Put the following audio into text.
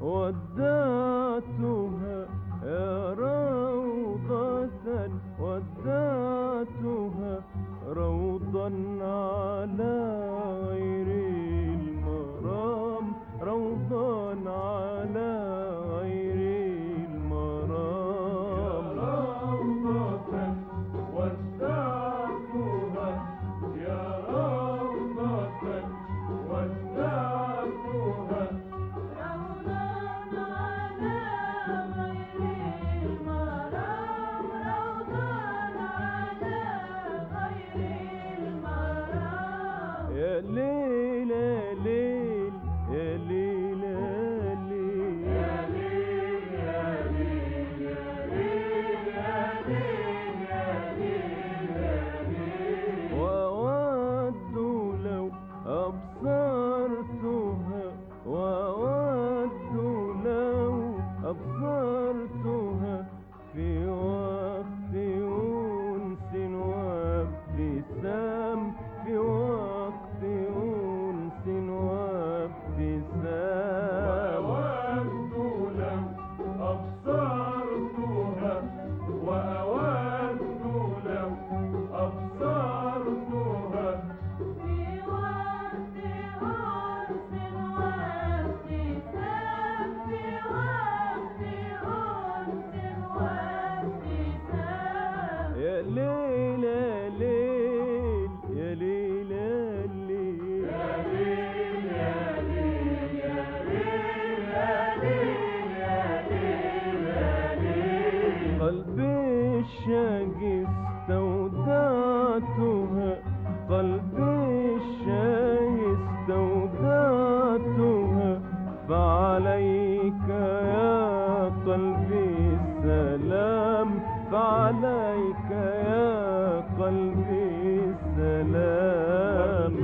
ودعتها يا روضة ودعتها روضا على غير وابتسام يا ليل يا ليل يا ليل يا ليل قلبي الشاقي استودعتها قلبي عليك يا قلبي السلام.